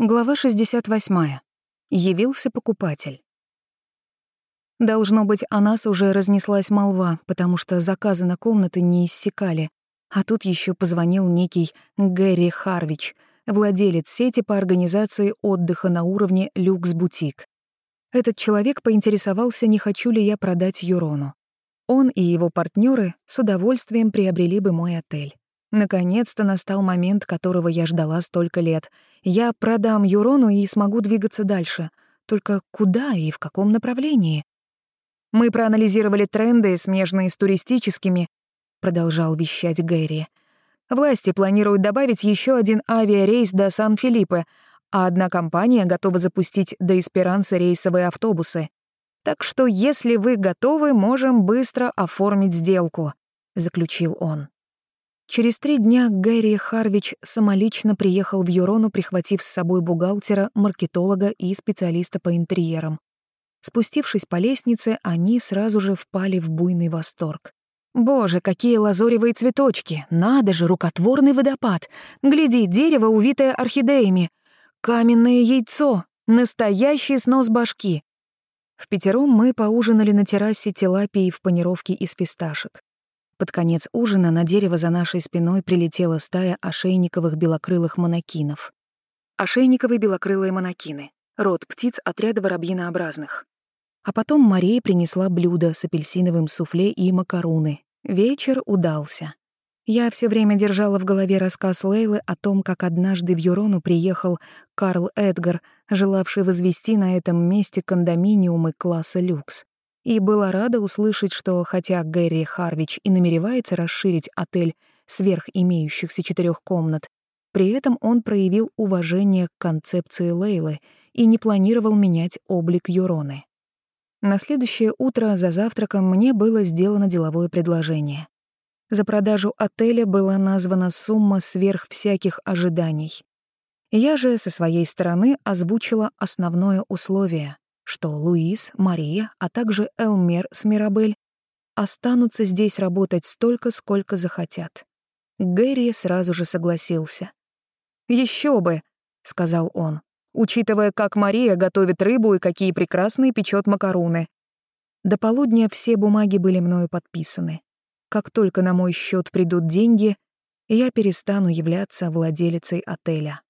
Глава 68. Явился покупатель. Должно быть, о нас уже разнеслась молва, потому что заказы на комнаты не иссякали. А тут еще позвонил некий Гэри Харвич, владелец сети по организации отдыха на уровне «Люкс-бутик». Этот человек поинтересовался, не хочу ли я продать Юрону. Он и его партнеры с удовольствием приобрели бы мой отель. Наконец-то настал момент, которого я ждала столько лет. Я продам Юрону и смогу двигаться дальше. Только куда и в каком направлении? Мы проанализировали тренды, смежные с туристическими, продолжал вещать Гэри. Власти планируют добавить еще один авиарейс до Сан-Филиппе, а одна компания готова запустить до Эсперанса рейсовые автобусы. Так что, если вы готовы, можем быстро оформить сделку, заключил он. Через три дня Гэри Харвич самолично приехал в Юрону, прихватив с собой бухгалтера, маркетолога и специалиста по интерьерам. Спустившись по лестнице, они сразу же впали в буйный восторг. «Боже, какие лазоревые цветочки! Надо же, рукотворный водопад! Гляди, дерево, увитое орхидеями! Каменное яйцо! Настоящий снос башки!» В пятером мы поужинали на террасе тилапии в панировке из фисташек. Под конец ужина на дерево за нашей спиной прилетела стая ошейниковых белокрылых монокинов. Ошейниковые белокрылые монокины — род птиц отряда воробьинообразных. А потом Мария принесла блюдо с апельсиновым суфле и макаруны. Вечер удался. Я все время держала в голове рассказ Лейлы о том, как однажды в Юрону приехал Карл Эдгар, желавший возвести на этом месте кондоминиумы класса люкс и была рада услышать, что хотя Гэри Харвич и намеревается расширить отель сверх имеющихся четырех комнат, при этом он проявил уважение к концепции Лейлы и не планировал менять облик Юроны. На следующее утро за завтраком мне было сделано деловое предложение. За продажу отеля была названа сумма сверх всяких ожиданий. Я же со своей стороны озвучила основное условие что Луис, Мария, а также Элмер с Мирабель останутся здесь работать столько, сколько захотят. Гэри сразу же согласился. Еще бы», — сказал он, учитывая, как Мария готовит рыбу и какие прекрасные печет макаруны. До полудня все бумаги были мною подписаны. Как только на мой счет придут деньги, я перестану являться владелицей отеля.